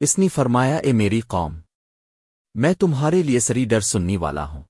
اس نے فرمایا اے میری قوم میں تمہارے لیے سری ڈر سننی والا ہوں۔